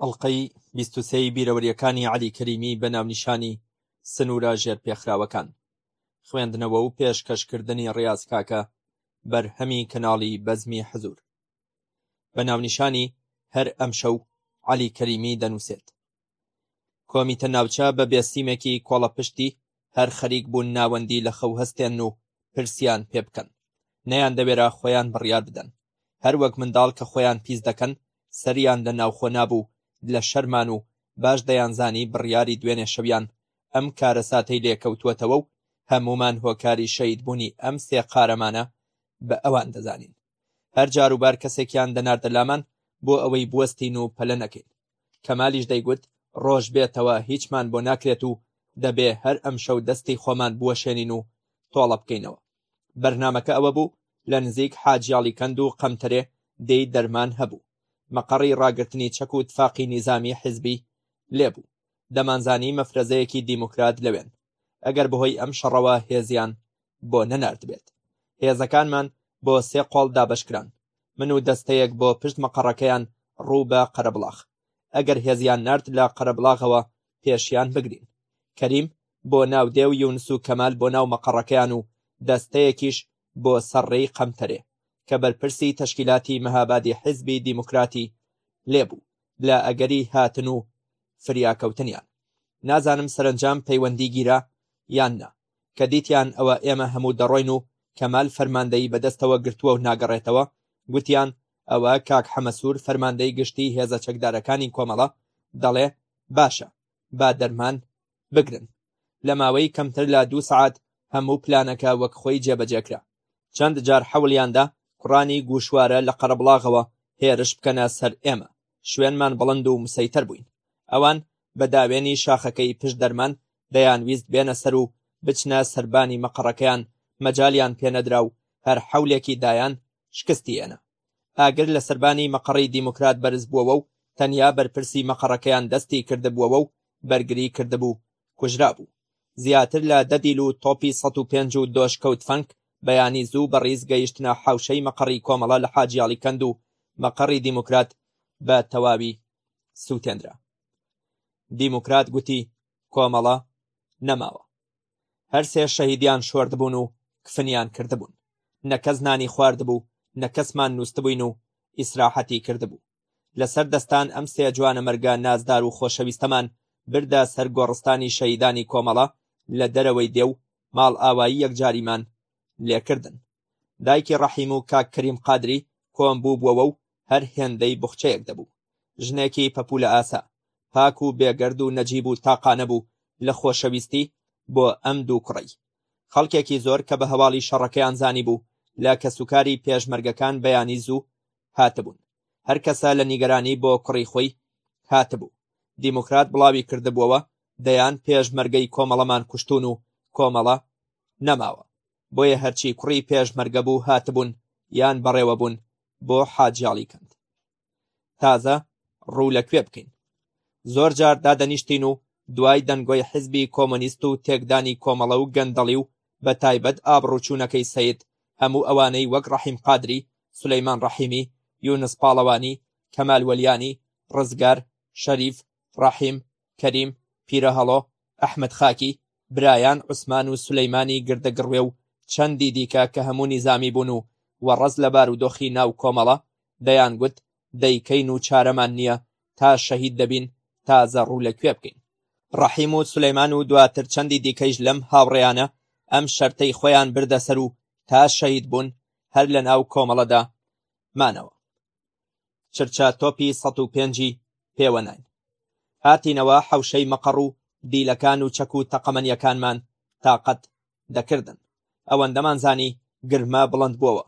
ئەڵقەی بیست و سێی بیرەوەرییەکانی عەلی کەریمی بە ناونیشانی سنوورە ژێرپێخراوەکان خوێندنەوە و پێشکەشکردنی ڕیاز کاکە بەرهەمی کەناڵی بەزمی حزور بە ناونیشانی هەر ئەمشەو عەلی کەریمی دەنووسێت کۆمیتە ناوچە بە بێسیمێکی کۆڵەپشتی هەر خەریک بوون ناوەندی لە خەو هەستێن و پرسیان پێ بکەن. نەیاندەوێرا خۆیان بڕیار بدەن. هەر وەک منداڵ کە خۆیان پیس دەکەن، سەریان لە ناوخۆ نابوو لە شەرمان و باش دەیانزانی بڕیاری دوێنێ شەویان ئەم کارەساتەی لێ کەوتووەتەوە و هەموومان هۆکاری شەهیدبوونی ئەم سێ قارەمانە بە ئەوان دەزانین. هەر جاروبار کەسێکیان دەناردە لامان بۆ ئەوەی بوەستین و پەلە نەکەین. کەمالیش دەیگوت ڕۆژ بێتەوە هیچمان بۆ ناکرێت و دەبێ هەر ئەمشەو دەستی خۆمان بوەشێنین و تۆڵە بکەینەوە بەرنامەکە ئەوە بوو لە نزیک حاجیاڵی کەند و قەمتەرێ دێی دەرمان هەبوو مەقەڕی ڕاگرتنی چەک و تفاقی نیزامی حزبی لێبوو دەمانزانی مەفرەزەیەکی دیموکرات لەوێن ئەگەر بەهۆی ئەم شەڕەوە هێزیان بۆ نەناردبێت. هێزەکانمان بۆ سێ قۆڵ دابەشکران، من و دەستەیەک بۆ پشت مەقەڕەکەیان ڕوو بە قەرەبڵاغ. ئەگەر هێزیان نارد لە قەرەبڵاغەوە پێشیان بگرین. کەریم بۆ ناو دێ و یونس و کەمال بۆ ناو مەقەڕەکەیان و دەستەیەکیش بۆ سەر ڕێی قەمتەرێ کە بەرپرسی تەشکیلاتی مەهابادی حیزبی دیموکراتی لێ بوو. لە ئەگەری هاتن و فریاکەوتنیان. نازانم سەرەنجام پەیوەندی گیرا یان نا. کە دیتیان ئەوە ئێمە هەموو دەڕۆین و کەمال فەرماندەیی بەدەستەوە گرتووە و ناگەڕێتەوە، گوتیان ئەوە کاک حەمەسوور فەرماندەی گشتیی هێزە چەکدارەکانی کۆمەڵە، دەڵێ باشە با دەرمان بگرن لە ماوەی کەمتر لە دوو سەعات هەموو پلانەکە وەک خۆی جێبەجێکرا چەند جار حەولیاندا کوڕانی گوشوارە لە قەرەبڵاغەوە هێرش بکەنە سەر ئێمە شوێنمان بڵند و مسەیتەر بووین ئەوان بە داوێنی شاخەکەی پشت دەرمان دەیان ویست بێنە سەر و بچنە سەربانی مەقەڕەکەیان مەجالیان پێنەدرا و هەر حەولێکی دایان شکستی ئێنا ئاگر لە سەربانی مەقەڕی دیموکرات بەرزبووەوە و تەنیا بەرپرسی مەقەڕەکەیان دەستی کردبووەوە و بەرگری کردبوو، کوژرابوو. زیاتر لە دە دیل و تۆپی سەد و پێنج و دۆشکە و تفەنگ بەیانی زوو بەڕیز گەیشتنە حەوشەی مەقەڕی کۆمەڵە لە حاجیاڵیکەند و مەقەڕی دیموکرات بە تەواوی سووتێنرا. دیموکرات گوتی، کۆمەڵە نەماوە. هەرسێ شەهیدیان شۆردبوون و کفنیان کردبوون، نەکەس نانی خواردبوو، نەکەسمان نووستبووین و ئیسراحەتی کردبوو. لەسەر دەستان ئەم سێ جوانەمەرگە نازدار و خۆشەویستەمان بردە سەر گۆڕستانی شەهیدانی کۆمەڵە لە دەرەوەی دێ و ماڵئاوایی یەکجاریمان لێکردن. دایکی ڕەحیم و کاک کەریم قادری کۆم بووبووەوە و هەر هێندەی بخچەیەک دەبوو ژنێکی پەپولە ئاسا پاک و بێگەرد و نەجیب و تاقانە بوو لە خۆشەویستی بۆ ئەم دوو کوڕی خەڵکێکی زۆر کە بە هەواڵی شەڕەکەیان زانی بوو لە کەسوکاری پێشمەرگەکان بەیانی زوو هاتبوون هەر کەسە لە نیگەرانی بۆ کوڕی خۆی هاتبوو دیموکرات بڵاوی کردبووەوە دەیان پێشمەرگەی کۆمەڵەمان کوشتون و کۆمەڵە نەماوە بۆیە هەرچی کوڕی پێشمەرگە بوو هاتبوون یان بەڕێوە بوون بۆ حاجیاڵی کەند تازە ڕوو لە کوێ بکەین زۆر جار دادەنیشتین و دوای دەنگۆی حزبی کۆمۆنیست و تێکدانی کۆمەڵە و گەندەڵی و بە تایبەت ئابڕوچوونەکەی سید هەموو ئەوانەی وەک ڕەحیم قادری سلەیمان ڕەحیمی یونس پاڵەوانی کەمال وەلیانی ڕزگار شەریف ڕەحیم، کەریم، پیرەهەڵۆ، ئەحمەد خاکی، برایان، عوسمان و سولەیمانی گردەگڕوێ و چەندی دیکە کە هەموو نیزامی بوون و وەڕەز لە بارودۆخی ناو کۆمەڵە، دەیانگوت دەیکەین و چارەمان نییە تا شەهید دەبین تازە ڕوو لە کوێ بکەین. ڕەحیم و سولەیمان و دواتر چەندی دیکەیش لەم هاوڕێیانە ئەم شەرتەی خۆیان بردە سەر و تا شەهید بوون هەر لەناو کۆمەڵەدا مانەوە. چرچە تۆپی سەد و پێنجی پێوە ناین هاتینەوە حەوشەی مەقەڕ و دیلەکان و چەک و تەقەمەنیەکانمان تاقەت دەکردن ئەوەندەمان زانی گرمە بڵند بووەوە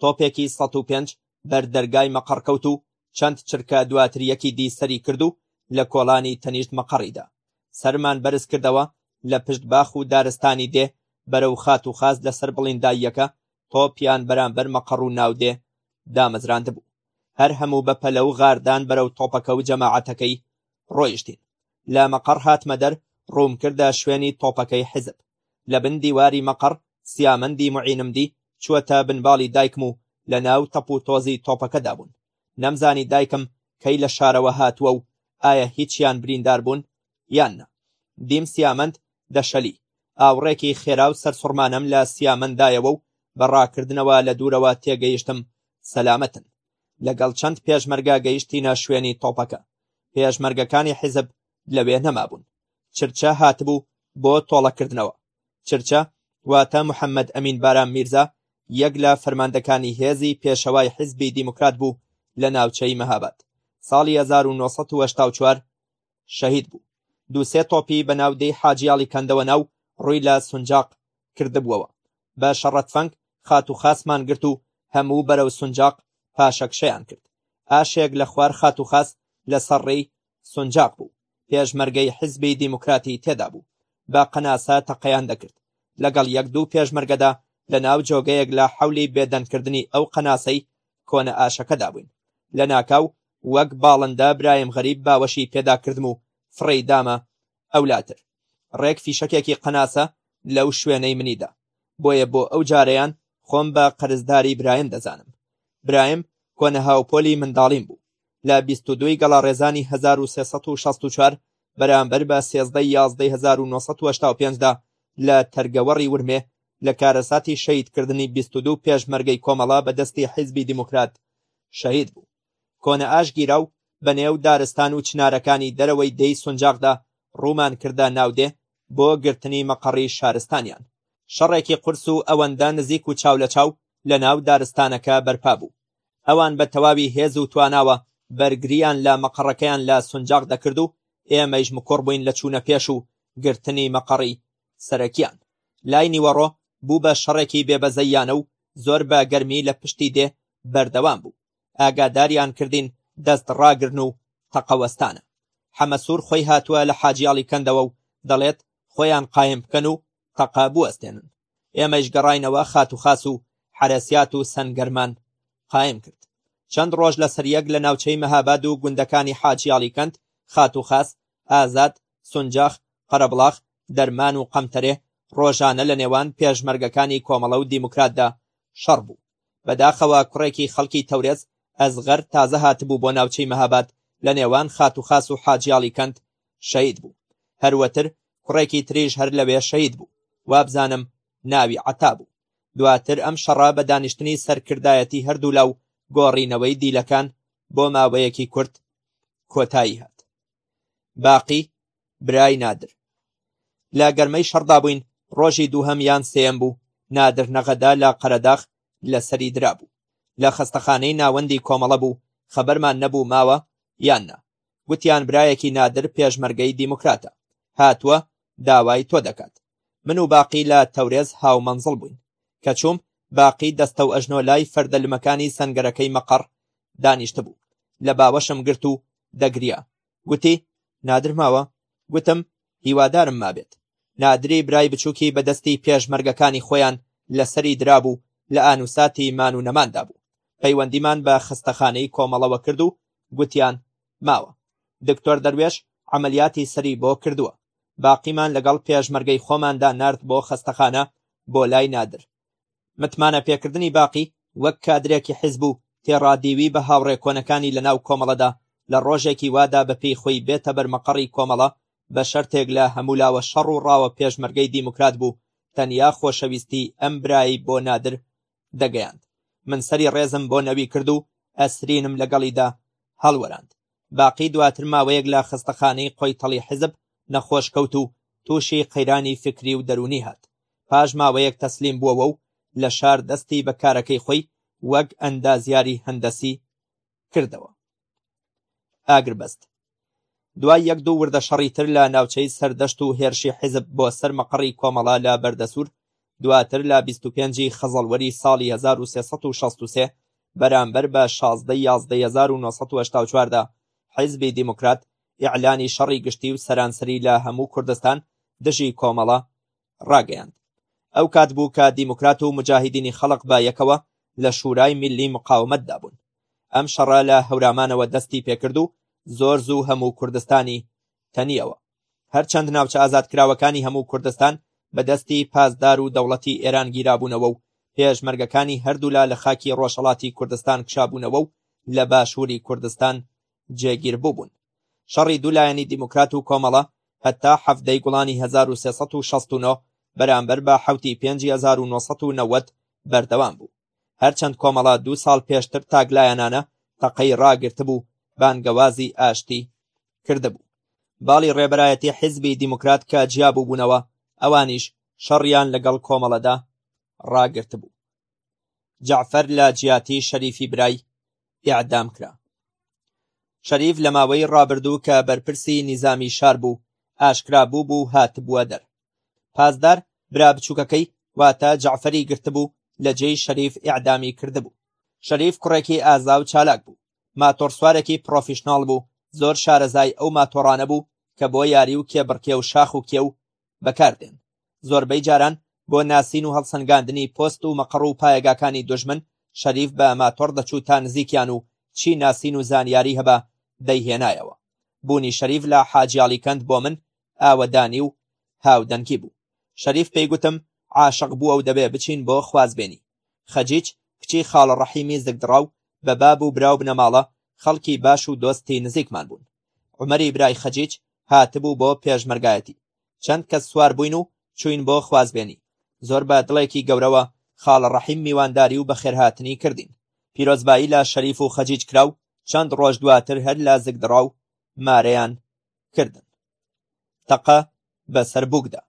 تۆپێکی سە و پێنج بەر دەرگای مەقەڕکەوت و چەند چرکە دواتر یەکی دی سەری کرد و لە کۆڵانی تەنیشت مەقەڕیدا سەرمان بەرز کردەوە لە پشت باخ و دارستانی دێ بەرەو خات و خاز لەسەر بڵینداییەکە تۆپیان بەرامبەر مەقەڕ و ناودێ دامەزراندبوو. هەر هەموو بە پەلە و غاردان بەرەو تۆپەکە و جەماعەتەکەی ڕۆیشتین. لە مەقەڕ هاتمە دەر ڕووم کردە شوێنی تۆپەکەی حیزب. لە بن دیواری مەقەڕ سیامەندی معینم دی چووەتە بنباڵی دایکم و لە ناو تەپ و تۆزی تۆپەکەدا بوون. نەمزانی دایکم کەی لە شارەوە هاتووە و ئایا هیچیان بریندار بوون؟ یان نا؟ دیم سیامەند دەشەلی، ئاوڕێکی خێرا و سەرسوڕمانەم لە سیامەند دایەوە و بە ڕاکردنەوە لە دوورەوە تێگەیشتم سەلامەتن. لەگەڵ چەند پێشمەرگە گەیشتینە شوێنی تۆپەکە. پێشمەرگەکانی حیزب لەوێ نەمابوون. چرچە هاتبوو بۆ تۆڵەکردنەوە. چرچە واتە محەممەد ئەمین بارام میرزا یەک لە فەرماندەکانی هێزی پێشەوای حیزبی دیموکرات بوو لە ناوچەی مەهاباد. ساڵی 1984 شەهید بوو دوو سێ تۆپی بە ناودێی حاجیاڵی کەندەوە ناو ڕووی لە سونجاق کردبووەوە بە شەڕە تفەنگ خات و خاسمان گرت و هەموو بەرەو سونجاق پاشەکشەیان کرد ئاشێک لە خوار خات و خاس لەسەر ڕێی سونجاق بوو پێشمەرگەی حزبی دیموکراتی تێدا بوو بە قەناسە تەقەیان دەکرد لەگەڵ یەک دوو پێشمەرگەدا لە ناو جۆگەیەک لە حولی بێدەنگکردنی ئەو قەناسەی کۆنە ئاشەکەدا بووین. لەناکاو وەک باڵندە برایم غەریب باوەشی پێدا کردم و فڕێی دامە ئەولاتر. ڕێک فیشەکێکی قەناسە لەو شوێنەی منی دا. بۆیە بۆ ئەو جارەیان خۆم بە قەرزداری برایم دەزانم. برایم کۆنە هاوپۆلی منداڵیم بوو. لە بیست و دووی گەڵاڕێزانی هەزار و سێ سەد و شەست و چوار بەرامبەر بە سێزدەی یازدەی هەزار و نۆ سەد و هەشتا و پێنج دا لە تەرگەوەڕی ورمێ لە کارەساتی شەهیدکردنی بیست و دوو پێشمەرگەی کۆمەڵە بە دەستی حیزبی دیموکرات شەهید بوو کۆنە ئاشگیرا و بە نێو دارستان و چنارەکانی دەرەوەی دێی سونجاقدا ڕوومان کردە ناودێ بۆ گرتنی مەقەڕی شارستانیان شەڕێکی قورس و ئەوەندە نزیک و چاو لە چاو لە ناو دارستانەکە بەرپا بوو ئەوان بە تەواوی هێز و تواناوە بەرگرییان لە مەقەڕەکەیان لە سنجاق دەکرد و ئێمەیش مکوڕ بووین لە چوونە پێش و گرتنی مەقەڕی سەرەکییان. لای نیوەڕۆ بوو بە شەڕێکی بێبەزەییانە و زۆر بە گەرمی لە پشتی دێ بەردەوام بوو. ئاگاداریان کردین دەستڕاگرن و تەقەوەستانە. حەمەسوور خۆی هاتووە لە حاجیاڵی کەندەوە و دەڵێت خۆیان قایم بکەن و تەقە بوەستێنن. ئێمەیش گەڕاینەوە خاتوخاس و حەرەسیات و سەنگەرمان قایم کرد چەند ڕۆژ لەسەر یەک لە ناوچەی مەهاباد و گوندەکانی حاجیاڵی کەند خاتوخاس ئازاد سنجاخ قەرەبڵاخ دەرمان و قەمتەرێ ڕۆژانە لە نێوان پێشمەرگەکانی کۆمەڵە و دیموکراتدا شەڕ بوو بەداخەوە کوڕێکی خەڵکی تەورێز ئەسغەر تازە هاتبوو بۆ ناوچەی مەهاباد لە نێوان خاتوخاس و حاجیاڵی کەند شەید بوو هەروەتر کوڕێکی تریش هەر لەوێ شەید بوو وابزانم ناوی عەتا بوو دواتر ئەم شەڕە بە دانیشتنی سەرکردایەتی هەردوولا و گۆڕینەوەی دیلەکان بۆ ماوەیەکی کورت کۆتایی هات باقی برای نادر لە گەرمەی شەڕدا بووین، ڕۆژی دووهەم یان سێیەم بوو، نادر نەغەدە لە قەرەداخ لەسەری درابوو، لە خەستەخانەی ناوەندی کۆمەڵە بوو، خەبەرمان نەبوو ماوە یان نا، گوتیان برایەکی نادر پێشمەرگەی دیموکراتە، هاتووە داوای تۆ دەکات. من و باقی لە تەورێز هاومەنزڵ بووین. کە چووم، باقی دەستەوئەژنۆ لای فەردە لمەکانی سەنگەرەکەی مەقەڕ دانیشتبوو، لە باوەشم گرت و دەگریا، گوتی، نادر ماوە؟ گوتم، هیوادارم مابێت. نادری برای بچووکی بە دەستی پێشمەرگەکانی خۆیان لەسەری درابوو، لە ئانوساتی مان و نەماندا بوو. پەیوەندیمان بە خەستەخانەی کۆمەڵەوە کرد و گوتیان، ماوە. دکتۆر دەروێش عەمەلیاتی سەری بۆ کردووە. باقیمان لەگەڵ پێشمەرگەی خۆماندا نارد بۆ خەستەخانە، بۆ لای نادر. متمانە پێکردنی باقی وەک کادرێکی حیزب و تێڕادیوی بە هاوڕێ کۆنەکانی لە ناو کۆمەڵەدا لە ڕۆژێکی وادا بە پێی خۆی بێتە بەر مەقەڕی کۆمەڵە بە شەرتێک لە هەموولاوە شەڕ و ڕاوە پێشمەرگەی دیموکرات بوو تەنیا خۆشەویستی ئەم برایی بۆ نادر دەگەیاند من سەری ڕێزم بۆ نەوی کرد و ئەسرینم لەگەڵیدا هەڵوەراند باقی دواتر ماوەیەک لە خستەخانەی قۆیتەڵی حزب نەخۆش کەوت و تووشی قەیرانی فکری و دەرونی هات پاش ماوەیەک تەسلیم بووەوە و لە شار دەستی بە کارەکەی خۆی وەک ئەندازیاری هەندەسی کردەوە ئاگربەست دوای یەک دوو وردە شەڕی تر لە ناوچەی سەردەشت و هێرشی حیزب بۆ سەر مەقڕی کۆمەڵە لە بەردەسوور دواتر لە 25 خەزەڵوەری ساڵی 1363 بەرامبەر بە 16 1970دا حیزبی دیموکرات ئیعلانی شەڕی گشتی و سەرانسەری لە هەموو کوردستان دژی کۆمەڵە ڕاگەیاند. ئەو کات بوو کە دیموکرات و مجاهیدینی خەڵق بە یەکەوە لە شورای میللی مقاومەتدا بوون. ئەم شەڕە لە هەورامانەوە دەستی پێکرد و زۆر زوو هەموو کوردستانی تەنیەوە. هەرچەند ناوچە ئازادکراوەکانی هەموو کوردستان بە دەستی پاسدار و دەوڵەتی ئێران گیرابوونەوە و پێشمەرگەکانی هەردوولا لە خاکی ڕۆژهەڵاتی کوردستان کشابوونەوە و لە باشووری کوردستان جێگیر بووبوون. شەڕی دوو لایەنی دیموکرات و کۆمەڵە هەتا حەڤدە ی گوڵانی هەزار و سێ سەد و شەست و نۆ بەرامبەر بە حەوت ی پێنجی هەزار و نۆ سەد و نەوەد بەردەوام بوو. هەرچەند کۆمەڵە دوو ساڵ پێشتر تاکلایەنانە تەقەی ڕاگرتبوو، بانگەوازی ئاشتی کردبوو. باڵی ڕێبەرایەتی حیزبی دیموکرات کە جیابووبوونەوە، ئەوانیش شەڕیان لەگەڵ کۆمەڵەدا ڕاگرتبوو. جەعفەر لە جیاتی شەریفی برای ئیعدام کرا شەریف لە ماوەی ڕابردوو کە بەرپرسی نیزامی شار بوو ئاشکرا بوو بوو هاتبووە دەر پازدار برا بچووکەکەی واتە جەعفەری گرتبوو لە جێی شەریف ئیعدامی کردبوو شەریف کوڕێکی ئازا و چالاک بوو ماتۆڕسوارێکی پرۆفیشناڵ بوو زۆر شارەزای ئەو ماتۆڕانە بوو کە بۆ یاری و کێبڕکێ و شاخ و کێ و بەکاردێن زۆربەی جاران بۆ ناسین و هەڵسەنگاندنی پۆست و مەقڕ و پایەگاکانی دژمن شەریف بە ماتۆڕ دەچوو تا نزیکیان و چی ناسین و زانیاری هەبە دەیهێنایەوە بوونی شەریف لە حاجیاڵی کەند بۆ من ئاوەدانی و هاودەنگی بوو شەریف پێی گوتم عاشق بووە و دەبێ بچین بۆ خوازبێنی خەجیج کچی خاڵە ڕەحیمی زگدڕاو بە باب و برا و بنەماڵە خەڵکی باش و دۆستی نزیکمان بوون عومەری برای خەجیج هاتبوو بۆ پێشمەرگایەتی، چەند کەس سوار بووین و چووین بۆ خوازبێنی، زۆر بە دڵێکی گەورەوە خاڵە ڕەحیم میوانداری و بەخێرهاتنی کردین، پیرۆزبایی لە شەریف و خەجیج کرا و چەند ڕۆژ دواتر هەر لە زگدڕاو مارەیان کردن. تەقە بەسەر بووکدا.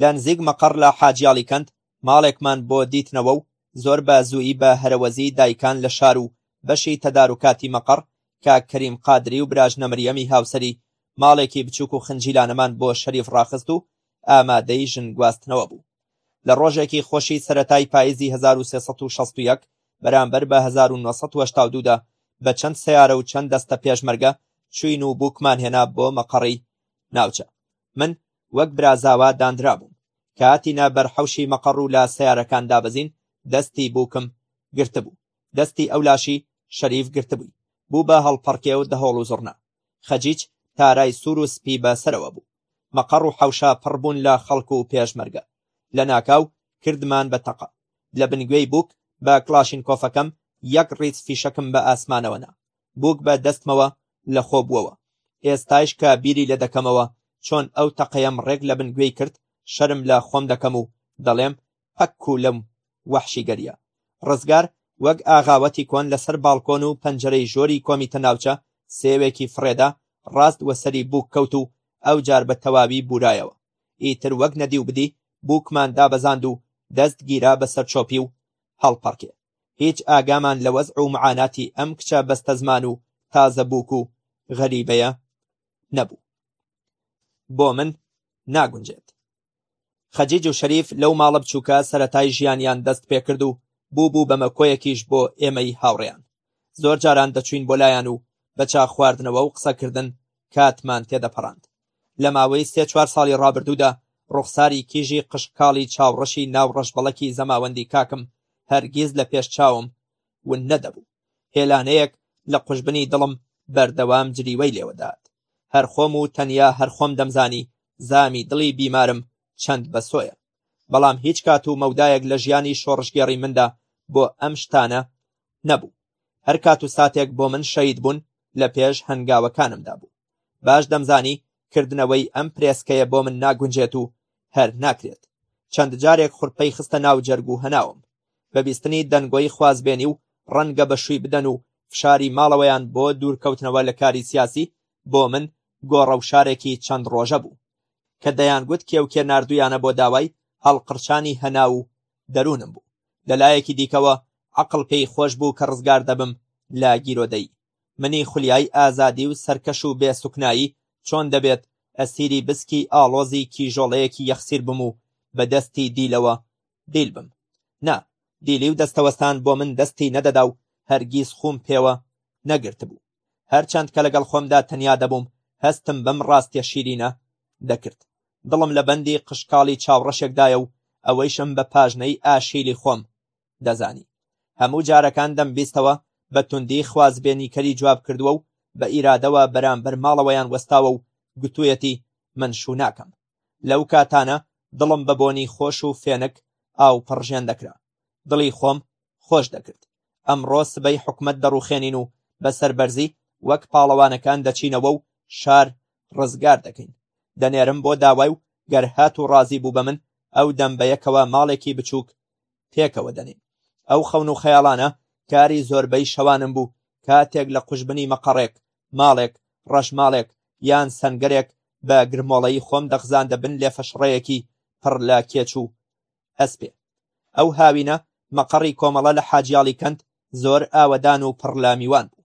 لە نزیک مەقەڕ لە حاجیاڵی کەند ماڵێکمان بۆ دیتنەوە و زۆر بە زوویی بە هەرەوەزیی دایکان لە شار و بەشی تەداروکاتی مەقەڕ، کاک کەریم قادری و براژنە مریەمی هاوسەری، ماڵێکی بچووک و خنجیلانەمان بۆ شەریف ڕاخست و ئامادەی ژن گواستنەوە بوو. لە ڕۆژێکی خۆشی سەرەتای پاییزی هەزار و سێ سەد و شەست و یەک بەرامبەر بە هەزار و نۆ سەد و هەشتا و دوو دا بە چەند سەیارە و چەند دەستە پێشمەرگە چووین و بووکمان هێنا بۆ مەقەڕی ناوچە. من وەک برازاوا دانرابووم کاتینا بەر حەوشی مەقەڕ و لە سیارەکان دابەزین دەستی بووکم گرتبوو دەستی ئەو لاشی شەریف گرتبووی بوو بە هەڵپەڕکێ و دەهۆڵ و زڕنا خەجیج تارای سوور و سپی بە سەرەوە بوو مەقەڕ و حەوشە پڕ بوون لە خەڵک و پێشمەرگە لە ناکاو کردمان بە تەقە لە بنگوێی بووک بە کڵاشینکۆفەکەم یەک ڕیز فیشەکم بە ئاسمانەوە نا بووک بە دەستمەوە لە خۆ بووەوە ئێستایش کە بیری لە دەکەمەوە چۆن ئەو تەقەیەم ڕێک لە بن گوێی کرد شەرم لە خۆم دەکەم و دەڵێم پەک و لەم وەحشی گەریە ڕزگار وەک ئاغاوەتی کۆن لەسەر باڵکۆن و پەنجەرەی ژۆری کۆمیتە ناوچە سێوێکی فڕێدا ڕاست وەسەری بووک کەوت و ئەو جار بە تەواوی بورایەوە ئیتر وەک نەدی و بدی بووکمان دابەزاند و دەست گیرا بەسەر چۆپی و هەڵپەڕکێ هیچ ئاگامان لە وەزع و معاناتی ئەم کچە بەستەزمان و تازە بووک و غەریبەیە نەبوو بۆ من ناگونجێت خەجیج و شەریف لەو ماڵە بچووکە سەتای ژیانیان دەست پێکرد و بوو بوو بە مەکۆیەکیش بۆ ئێمەی هاوڕێیان زۆر جاران دەچوین بۆ لایەن و بە چا خواردنەوە و قسەکردن کاتمان تێدەپەڕاند لە ماوەی سێ چوار ساڵی ڕابردوودا ڕوخساری کیژی قشقاڵی چاوڕەشی ناو ڕەشبەڵەکی زەماوەندی کاکم هەرگیز لە پێش چاوم ون نەدەبوو، هێلانەیەک لە قوژبنی دڵم بەردەوام جریوەی لێوەدات. هەر خۆم و تەنیا هەر خۆم دەمزانی زامی دڵی بیمارم چەند بەسۆیە. بەڵام هیچ کات و مەودایەک لە ژیانی شۆڕشگێڕی مندا بۆ ئەم شتانە نەبوو. هەر کات و ساتێک بۆ من شەهید بوون لە پێش هەنگاوەکانمدا بوو. باش دەمزانی کردنەوەی ئەم پرێسکەیە بۆ من ناگونجێت و هەر ناکرێت چەند جارێک خورپەی خستە ناو جەرگ و هەناوم بە بیستنی دەنگۆی خوازبێنی و ڕەنگە بە شووی بدەن و فشاری ماڵەوەیان بۆ دوورکەوتنەوە لە کاری سیاسی بۆ من گۆڕە و شارێکی چەند ڕۆژە بوو کە دەیانگوت کێوکێ نردویانە بۆ داوای هەڵقرچانی هەناو و دەروونم بوو لەلایەکی دیکەوە عقل پێی خۆش بوو کە ڕزگار دەبم لە گیرۆدەی منی خولیای ئازادی و سەرکەش و بێ سوکنایی چۆن دەبێت ئەسیری بسکی ئاڵۆزی کیژۆڵەیەکی یەخسیر بم و بە دەستی دیلەوە دیل بم؟ نا، دیلی و دەستەوەستان بۆ من دەستی نەدەدا و هەرگیز خووم پێوە نەگرتبوو. هەرچەند کە لەگەڵ خۆمدا تەنیا دەبووم، هەستم بەم ڕاستیە شیرینە دەکرد. دڵم لە بەندی قشقاڵی چاوڕەشێکدایە و ئەوەیشم بە پاژنەی ئاشیلی خۆم دەزانی هەموو جارەکان دەمبیستەوە بە توندی خوازبێنیکەری جواب کردووە و بە ئیرادەوە بەرامبەر ماڵەوەیان وەستاوە و گوتوویەتی من شوو ناکەم لەو کاتانە دڵم بە بۆنی خۆش و فێنک ئاو پڕژێن دەکرا دڵی خۆم خۆش دەکرد ئەمڕۆ سبەی حکومت دەڕوخێنین و بە سەربەرزی وەک پاڵەوانەکان دەچینەوە و شار ڕزگار دەکەین دەنێرم بۆ داوای و گەر هات و ڕازی بوو بە من ئەو دەمبەیەکەوە ماڵێکی بچووک پێکەوە دەنێین ئەو خەون و خەیاڵانە کاری زۆربەی شەوانم بوو کاتێک لە قوژبنی مەقەڕێک ماڵێک ڕەشماڵێک یان سنگەرێک بە گرمۆڵەی خۆم دەخزاندە بن لێفەشڕەیەکی پڕ لە کێچ و ئەسپێ ئەو هاوینە مەقەڕی کۆمەڵە لە حاجیاڵی کەند زۆر ئاوەدان و پڕ لە میوان بوو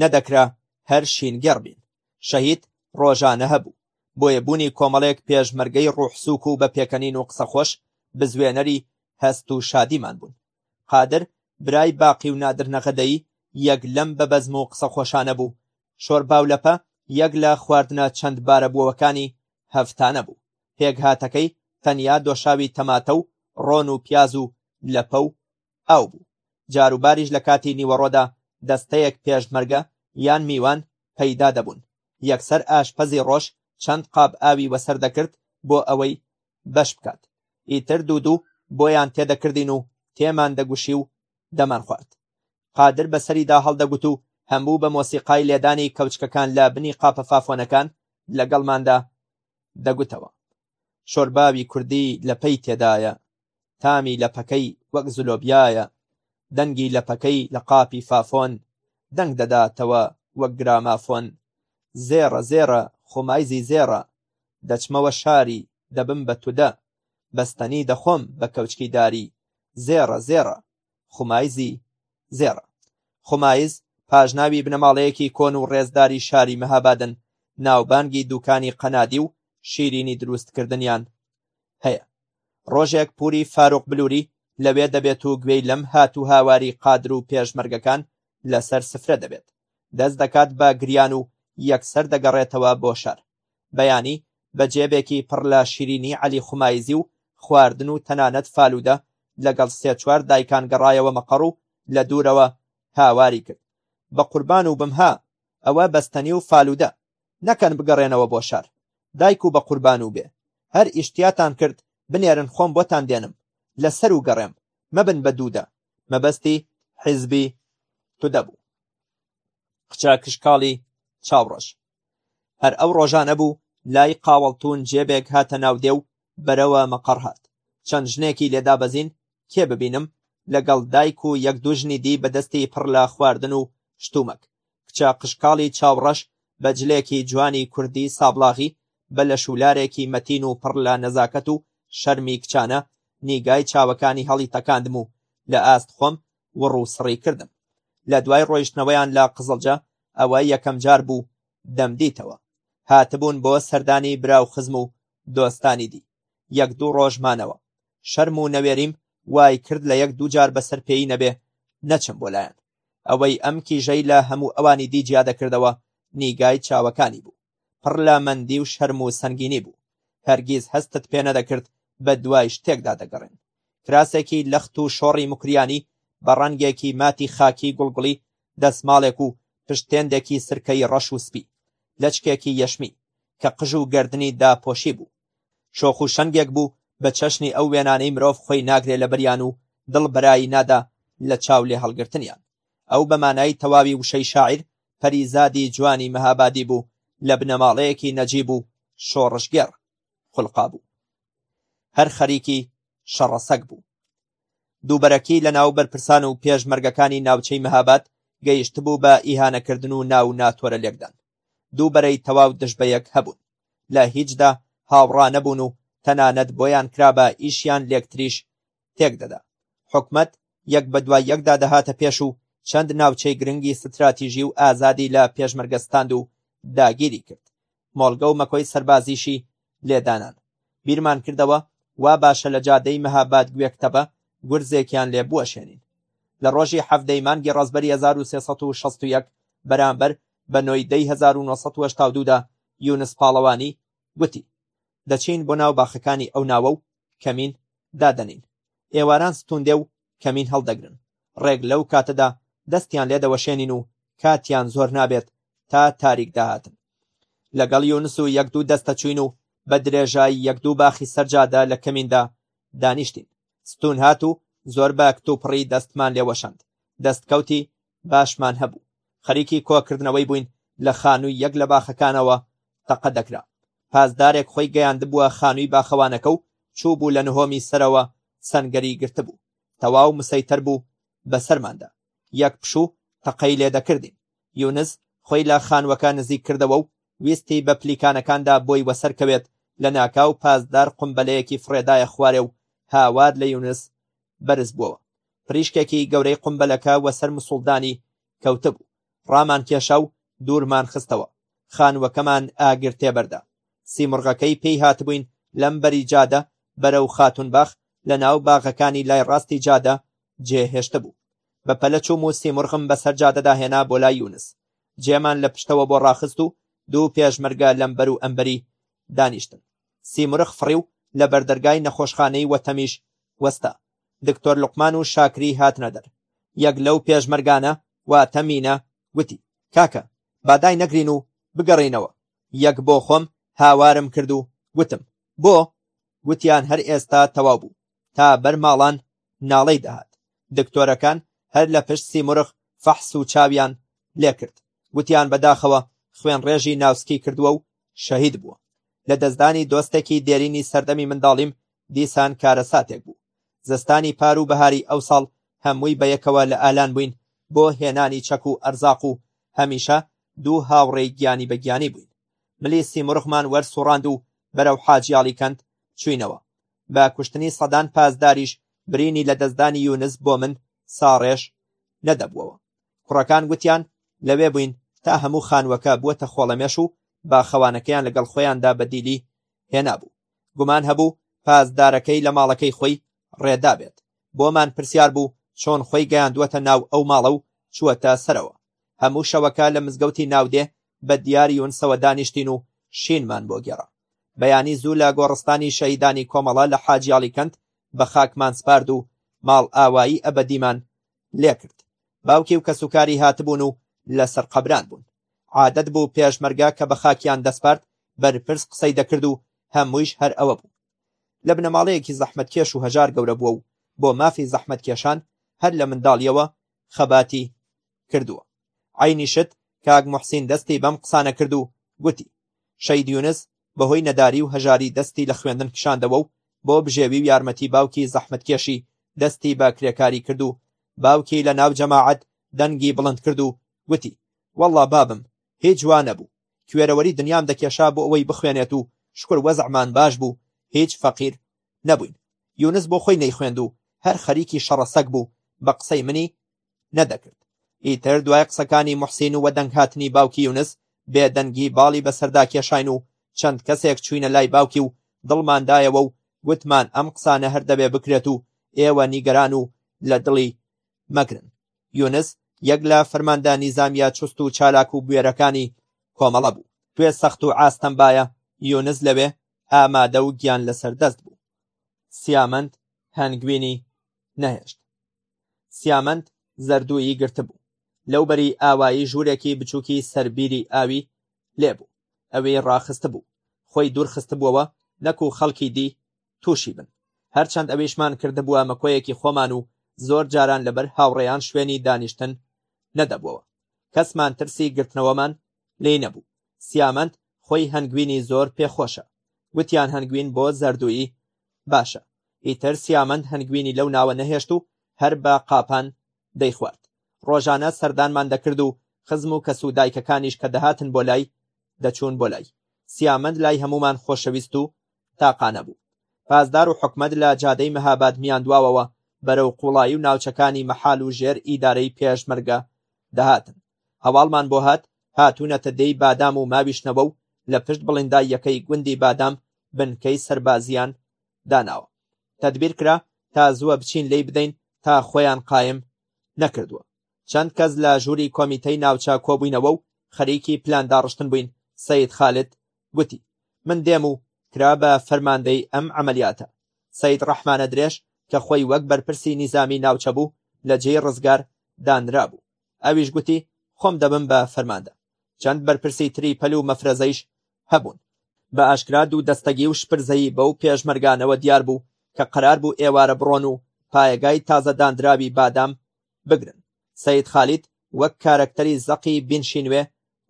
نەدەکرا هەر شینگێڕ بین شەهید ڕۆژانە هەبوو بۆیە بوونی کۆمەڵێک پێشمەرگەی ڕوحسوک و بە پێکەنین و قسەخۆش بزوێنەری هەست و شادیمان بوون قادر برای باقی و نادر نەغەدەی یەک لەم بە بەزم و قسە خۆشانە بوو شۆرباولەپە یەک لە خواردنە چەند بارە بووەکانی هەفتانە بوو پێکهاتەکەی تەنیا دۆشاوی تەماتە و ڕۆن و پیاز و لەپە و ئاو بوو، جاروباریش لە کاتی نیوەڕۆدا دەستەیەک پێشمەرگە یان میوان پەیدا دەبوون، یەکسەر ئاشپەزی ڕۆژ چەند قاپ ئاوی وەسەر دەکرد بۆ ئەوەی بەش بکات، ئیتر دوو دوو بۆیان تێدەکردین و تێمان دەگوشی و دەمانخوارد. قادر بە سەریدا هەڵدەگوت و هەموو بە مۆسیقای لێدانی کەوچکەکان لە بنی قاپە فافۆنەکان لەگەڵماندا دەگوتەوە، شۆرباوی کوردی لە پەی تێدایە، تامی لەپەکەی وەک زلۆبیایە، دەنگی لەپەکەی لە قاپی فافۆن، دەنگ دەداتەوە وەک گرامافۆن. زێڕە زێڕە خومایزی زێڕە، دەچمەوە شاری، دەبم بە تودە، بەستەنی دەخۆم بە کەوچکی داری، زێڕە زێڕە خومایزی زێڕە. خومایز پاشناوی بنەماڵەیەکی کۆن و ڕێزداری شاری مەهابادن، ناوبانگی دووکانی قەنادی و شیرینی درووستکردنیان هەیە، ڕۆژێک پووری فاروق بلووری لەوێ دەبێت و گوێی لەم هات و هاواری قادر و پێشمەرگەکان لەسەر سفرە دەبێت، دەست دەکات بە گریان و یەکسەر دەگەڕێتەوە بۆ شار. بەیانی بە جێبێکی پڕ لە شیرینی عەلی خومایزی و خواردن و تەنانەت فالوودە لەگەڵ سێ چوار دایکان گەڕایەوە مەقەڕ و لە دوورەوە هاواری کرد، بەقوربان و بم ها! ئەوە بەستەنی و فالوودە! نەکەن بگەڕێنەوە بۆ شار دایک و بەقوربانو بێ هەر ئیشتیاتان کرد بنێرن خۆم بۆتان دێنم لە سەرو گەڕێم مەبن بە دوودە مەبەستی حیزبی تودە بوو قچە کشکاڵی چاوڕەش هەر ئەو ڕۆژانە بوو لای قاوەڵتون جێبێک هاتە ناودێ و بەرەوە مەقەڕ هات چەند ژنێکی لێدابەزین کێ ببینم لەگەڵ دایک و یەک دوژنی دی بەدەستی پڕ لە خواردن و شتومەک کچە قشقاڵی چاوڕەش بە جلێکی جوانی کوردی سابڵاغی بە لە شولارێکی مەتین و پڕ لە نەزاکەت و شەرمی کچانە نیگای چاوەکانی هەڵی تەکاندم و لە ئاست خۆم وڕو سڕی کردم لە دوای ڕۆیشتنەوەیان لە قزڵجە ئەوە یەکەم جار بوو دەمدیتەوە هاتبوون بۆ سەردانی برا و خزم و دۆستانی دی یەک دوو ڕۆژمانەوە شەرم و نەوێریم وای کرد لە یەک دوو جار بەسەر پێی نەبێ نەچم بۆ لایان ئەوەی ئەم کیژەی لە هەموو ئەوانی دی جیا دەکردەوە نیگای چاوەکانی بوو پڕ لە مەندی و شەرم و سەنگینی بوو هەرگیز هەستت پێ نەدەکرد بە دوای شتێکدا دەگەڕێن کراسێکی لەخت و شۆڕی مکریانی بە ڕەنگێکی ماتی خاکی گوڵگوڵی دەسماڵێک و پشتێندێکی سرکەی ڕەش و سپی لەچکێکی یەشمی کە قژ و گردنی داپۆشی بوو شۆخ و شەنگێک بوو بە چەشنی ئەو وێنانەی مرۆڤ خۆی ناگرێ لە بەریان و دڵ بەرایی نادا لە چاو لێ هەڵگرتنیان. ئەو بە مانای تەواوی وشەی شاعیر پەریزادی جوانی مەهابادی بوو لە بنەماڵەیەکی نەجیب و شۆڕشگێڕ خولقابوو. هەر خەریکی شەڕەسەگ بوو. دووبەرەکی لە ناو بەرپرسان و پێشمەرگەکانی ناوچەی مەهاباد گەیشتبوو بە ئیهانەکردن و ناو ناتۆرە لێکدان. دوو بەرەی تەواو دژ بە یەک هەبوون. لە هیچدا هاوڕا نەبوون و تەنانەت بۆیان کرا بە ئیشیان لێکتریش تێک دەدا حکومەت یەک بە دوای یەکدا دەهاتە پێش و چەند ناوچەی گرنگی ستراتیژی و ئازادی لە پێشمەرگە ستاند و داگیری کرد مۆڵگە و مەکۆی سەربازیشی لێدانان بیرمان کردەوە وا باشە لە جادەی مەهاباد گوێکتەبە گورزێکیان لێ بوەشێنین لە ڕۆژی حەڤدەی مانگی ڕەزبەری 1361 بەرامبەر بە نۆی دەی هەزار و نۆ سەد و هەشتا و دوو دا یونس پاڵەوانی گوتی، دەچین بۆ ناو باخەکانی ئەو ناوە و کەمین دادەنێین. ئێواران ستوون دێ و کەمین هەڵدەگرن. ڕێک لەو کاتەدا دەستیان لێ دەوەشێنین و کاتیان زۆر نابێت تا تاریک دەهاتن. لەگەڵ یونس و یەک دوو دەستە چووین و بە درێژایی یەک دوو باخی سەر جادە لە کەمیندا دانیشتین. ستوون هات و زۆر بە کتوپڕی دەستمان لێ وەشاند. دەستکەوتی باشمان هەبوو خەریکی کۆکردنەوەی بووین لە خانووی یەک لە باخەکانەوە تەقە دەکرا پازدارێک خۆی گەیاندبووە خانووی باخەوانەکە و چوو بوو لە نهۆمی سەرەوە سەنگەری گرتبوو تەواو مسەیتەر بوو بەسەرماندا یەک پشوو تەقەی لێ دەکردین یونس خۆی لە خانوەکە نزیک کردەوە و ویستی بە پلیکانەکاندا بۆی وەسەر کەوێت لە ناکاو پازدار قمبەلەیەکی فڕێدایە خوارێ و هاوار لە یونس بەرز بووەوە پریشکێکی گەورەی قومبەلەکە وەسەر مسوڵدانی کەوتبوو ڕامان کێشا و دوورمان خستەوە خانووەکەمان ئاگر تێبەردا سیمڕغەکەی پێی هاتبووین لەم بەری جادە بەرەو خاتون باخ لە ناو باغەکانی لای ڕاستی جادە جێهێشتە بوو بە پەلە چوم و سیمرغم بەسەر جادەدا هێنا بۆ لای یونس جێمان لە پشتەوە بۆ ڕاخست و دوو پێشمەرگە لەم بەر و ئەمبەری دانیشتن سیمرغ فڕی و لە بەردەرگای نەخۆشخانەی وەتەمیش وەستا دکتۆر لوقمان و شاکری هاتنە دەر یەک لەو پێشمەرگانە واتە مینە گوتی کاکە بادای نەگرین و بگەڕینەوە یەک بۆ خۆم هاوارم کرد و گوتم بۆ گوتیان هەر ئێستا تەواو بوو تا بەر ماڵان ناڵەی دەهات دکتۆرەکان هەر لە پشت سیمرغ فەحس و چاویان لێکرد گوتیان بەداخەوە خوێن ڕێژی ناوسکی کردووە و شەهید بووە لە دەستدانی دۆستێکی دێرینی سەردەمی منداڵیم دیسان کارەساتێک بوو. زستانی پار و بەهاری ئەوساڵ هەمووی بەیەکەوە لە ئالان بووین بۆ هێنانی چەک و ئەرزاق و هەمیشە دوو هاوڕێی گیانی بە گیانی بووین. ملی سیمرغمان وەرسووڕاند و بەرەو حاجیاڵیکەند چووینەوە. بە کوشتنی سەدان پاسداریش برینی لەدەستدانی یونس بۆ من ساڕێژ نەدەبووەوە. کوڕەکان گوتیان لەوێ بووین تا هەموو خانووەکە بووەتە خۆڵەمێش و باخەوانەکەیان لەگەڵ خۆیاندا بە دیلی هێنابوو. گومان هەبوو پاسدارەکەی لە ماڵەکەی خۆی ڕێدابێت، بۆمان پرسیار بوو چۆن خۆی گەیاندووەتە ناو ئەو ماڵە و چووەتە سەرەوە، هەموو شەوەکە لە مزگەوتی ناودێ بە دیاری یونسەوە دانیشتین و شینمان بۆ گێڕا. بەیانی زوو لە گۆڕستانی شەهیدانی کۆمەڵە لە حاجیاڵیکەند بە خاکمان سپارد و ماڵئاوایی ئەبەدیمان لێکرد. باوکی و کەسوکاری هاتبوون و لەسەر قەبران بوون. عادەت بوو پێشمەرگە کە بە خاکیان دەسپارد، بەرپرس قسەی دەکرد و هەموویش هەر ئەوە بوو. لە بنەماڵەیەکی زەحمەتکێش و هەژار گەورە بووە و بۆ مافی زەحمەتکێشان هەر لە منداڵییەوە خەباتی کردووە. عەینی شت کاک موحسین دەستی بەم قسانە کرد و گوتی، شەید یونس بەهۆی نەداری و هەژاری دەستی لە خوێندن کشاندەوە و بۆ بژێوی و یارمەتی باوکی زەحمەتکێشی دەستی بە کرێکاری کرد و باوکی لە ناو جەماعەت دەنگی بڵند کرد و گوتی، وەڵڵا بابم هیچ وا نەبوو، کوێرەوەری دنیام دەکێشا بۆ ئەوەی بخوێنێت و شکور وەزعمان باش بوو هیچ، فەقیر، نەبووین. یونس بۆ خۆی نەیخوێند و هەر خەریکی شەڕە سەگ بوو بە قسەی منی نەدەکرد ئیتر دوای قسەکانی محسین و وەدەنگ هاتنی باوکی یونس بێدەنگی باڵی بەسەردا کێشاین و چەند کەسێک چوینە لای باوکی و دڵماندایەوە و گوتمان ئەم قسانە هەر دەبێ بکرێت و ئێوە نیگەران و لە دڵی مەگرن یونس یەک لە فەرماندە نیزامیا چست و چالاک و بوێرەکانی کۆمەڵە بوو توێ سەخت و ئاستەم باە یونس لەوێ ئامادە و گیان لەسەر دەست بوو سیامەند هەنگوینی نەهێشت سیامەند زەردوویی گرتبوو، لەوبەری ئاوایی ژوورێکی بچووکی سەربیری ئاوی لێبوو، ئەوی ڕاخستبوو، خۆی دوورخستبووەوە نەکو خەڵکی دی تووشی بن. هەرچەند ئەویشمان کردبووە مەکۆیەکی خۆمان و زۆر جاران لەبەر هاوڕێیان شوێنی دانیشتن نەدەبووەوە. کەسمان ترسی گرتنەوەمان لێی نەبوو. سیامەند خۆی هەنگوینی زۆر پێخۆشە. گوتیان هەنگوین بۆ زەردوویی باشە ئیتر سیامەند هەنگوینی لەو ناوە نەهێشت و هەر بە قاپان دەیخوارد ڕۆژانە سەردانمان دەکرد و خزم و کەس و دایکەکانیش کە دەهاتن بۆ لای دەچوون بۆ لای سیامەند لای هەمومان خۆشەویست و تاقانە بوو پاسدار و حکومەت لە جادەی مەهاباد میاندواوەوە بەرەو قوڵایی و ناوچەکانی مەحال و ژێر ئیدارەی پێشمەرگە دەهاتن هەواڵمان بۆ هات هاتوونەتە دێی بادام و ماویشنەوە و لە پشت بڵینداییەکەی گوندی بادام بنکەی سەربازیان داناوە تەدبیر کرا تا زووە بچین لێی بدەین تا خۆیان قایم نەکردووە چەند کەس لە ژووری کۆمیتەی ناوچە کۆبووینەوە و خەریکی پلان داڕشتن بووین سید خالد گوتی من دێم و کرا بە فەرماندەی ئەم عملیاتە سید ڕەحمانە درێژ کە خۆی وەک بەرپرسی نیزامی ناوچە بوو لە جێی ڕزگار دانرابوو ئەویش گوتی خۆم دەبم بە فەرماندە چەند بەرپرسی تری پەل و مەفرەزەیش هەبوون بە ئاشکرا دوو دەستەگی و شپرزەیی بەو پێشمەرگانەوە دیار بوو کە قەرار بوو ئێوارە بڕۆن و پایەگای تازە داندراوی بادام بگرن سید خالید وەک کارەکتەری زەقی بینشینوێ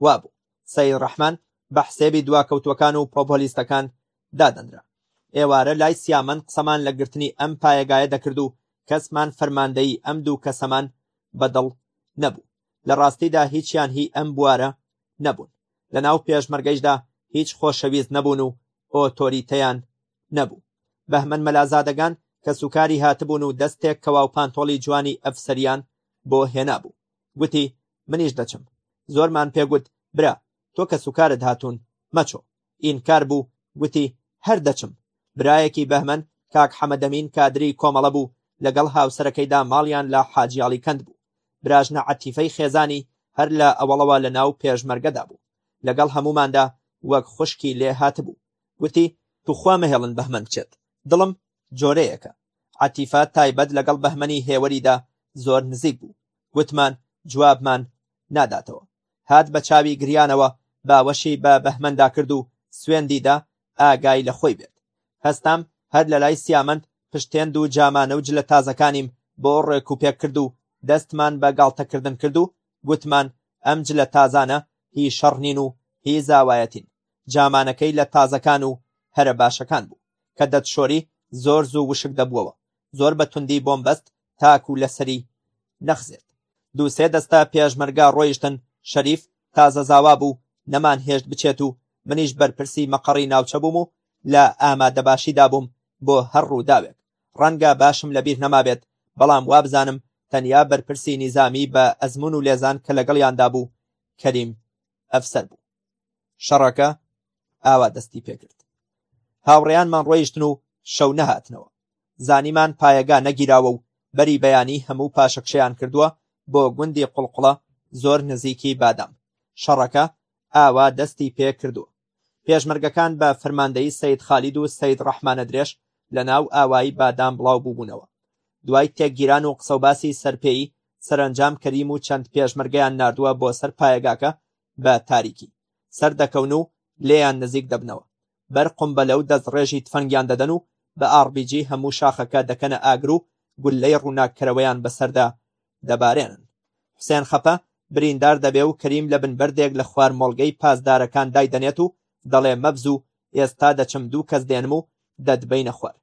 وابوو سید ڕەحمان بە حسێبی دواکەوتوەکان و پۆپۆلیستەکان دادەنرا ئێوارە لای سیامەند قسەمان لە گرتنی ئەم پایەگایە دەکرد و کەسمان فەرماندەیی ئەم دوو کەسەمان بەدڵ نەبوو، لە ڕاستیدا هیچیان هی ئەم بوارە نەبوون، لە ناو پێشمەرگەیشدا هیچ خۆشەویست نەبوون و ئۆتۆریتەیان نەبوو، بەهمەن مەلازادەگان کەسوکاری هاتبوون و دەستێک کەواو پانتۆڵی جوانی ئەفسەریان بۆ هێنابوو، گوتی، منیش دەچم، زۆرمان پێ گوت، برا، تۆ کەسوکارت هاتوون، مەچۆ، ئینکار بوو، گوتی، هەر دەچم. برایەکی بەهمەن، کاک حەمەدەمین کادری کۆمەڵە بوو، لەگەڵ هاوسەرەکەیدا ماڵیان لە حاجیاڵیکەند بوو. براژنە عەتیفەی خێزانی هەر لە ئەوەڵەوە لە ناو پێشمەرگەدا بوو. لەگەڵ هەمووماندا وەک خوشکی لێ هاتبوو. گوتی، توخوا مەهێڵن بەهمەن بچێت، دڵم جۆرەیەکە. عەتیفە تایبەت لەگەڵ بەهمەنی هێوەریدا زۆر نزیک بوو. گوتمان جوابمان ناداتەوە. هات بە چاوی گریانەوە باوەشی بە بەهمەندا کرد و سوێندی دا ئاگای لە خۆی بێت. هەستام هەر لە لای سیامەند پشتێند و جامانە و جلە تازەکانیم بۆ ڕێک و پێک کرد و دەستمان بە گاڵتە کردن کرد و گوتمان ئەم جلە تازانە هی شەڕ نین و هی زاوایەتین. جامانەکەی لە تازەکان و هەرە باشەکان بوو. کە دەتشۆری زۆر زوو وشک دەبووەوە. زۆر بە توندی بۆم بەست تاکو لەسەری نەخزێت دوو سێ دەستە پێشمەرگا ڕۆیشتن شەریف تازە زاوا بوو نەمان هێشت بچێت و منیش بەرپرسی مەقەڕی ناوچە بووم و لە ئامادە باشی دابووم بۆ هەر ڕووداوێک ڕەنگە باشم لەبیر نەمابێت بەڵام وابزانم تەنیا بەرپرسی نیزامی بە ئەزمون و لێزان کە لەگەڵیاندا بوو کەریم ئەفسەر بوو شەڕەکە ئاوا دەستی پێکرد هاوڕێیانمان ڕۆیشتن و شەو نەهاتنەوە زانیمان پایەگا نەگیراوە و بەری بەیانی هەموو پاشەکشەیان کردووە بۆ گوندی قوڵقڵە زۆر نزیکی بادام شەڕەکە ئاوا دەستی پێ کردووە پێشمەرگەکان بە فەرماندەی سید خالید و سید ڕەحمانە درێژ لە ناو ئاوایی بادام بڵاو بووبوونەوە دوای تێکگیران و قسەوباسی سەرپێی سەرنجام کەریم و چەند پێشمەرگیان نردووە بۆ سەر پایەگاکە بە تاریکی سەردەکەون و لێیان نزیک دەبنەوە بەر قمبەلە و دەست ڕێژی تفەنگیان دەدەن و بە ئاڕبیجی هەموو شاخەکە دەکەنە ئاگر و گوللەی ڕووناککەرەوەیان بەسەردا دەبارێنن حسێن خەپە بریندار دەبێ و کەریم لە بنبەردێک لە خوار مۆڵگەی پاسدارەکان دایدەنێت و دەڵێ مەبزوو ئێستا دەچم دوو کەس دێنم و دەتبینە خوار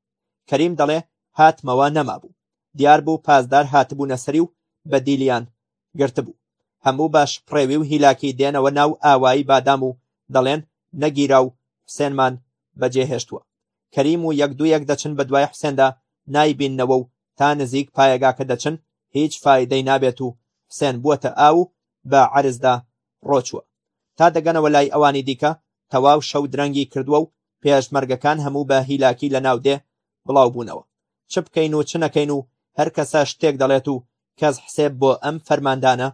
کەریم دەڵێ هاتمەوە نەمابوو دیار بوو پاسدار هاتبوونە سەری و بە دیلیان گرتبوو هەموو باش پڕێوی و هیلاکی دێنەوە ناو ئاوایی بادام و دەڵێن نەگیرا و حسێنمان بەجێ هێشتووە کەریم و یەک دوو یەک دەچن بە دوای حسێندا نایبینەوە و تا نزیک پایەگاکە دەچن هیچ فایدەی نابێت و حسێن بووەتە ئاو و بە عەرزدا ڕۆچووە تا دەگەنەوە لای ئەوانی دیکە تەواو شەو درەنگی کردووە و پێشمەرگەکان هەموو بە هیلاکی لە ناو دێ بڵاو بوونەوە چ بکەین و چ نەکەین و هەر کەسە شتێک دەڵێت و کەس حسێب بۆ ئەم فەرماندانە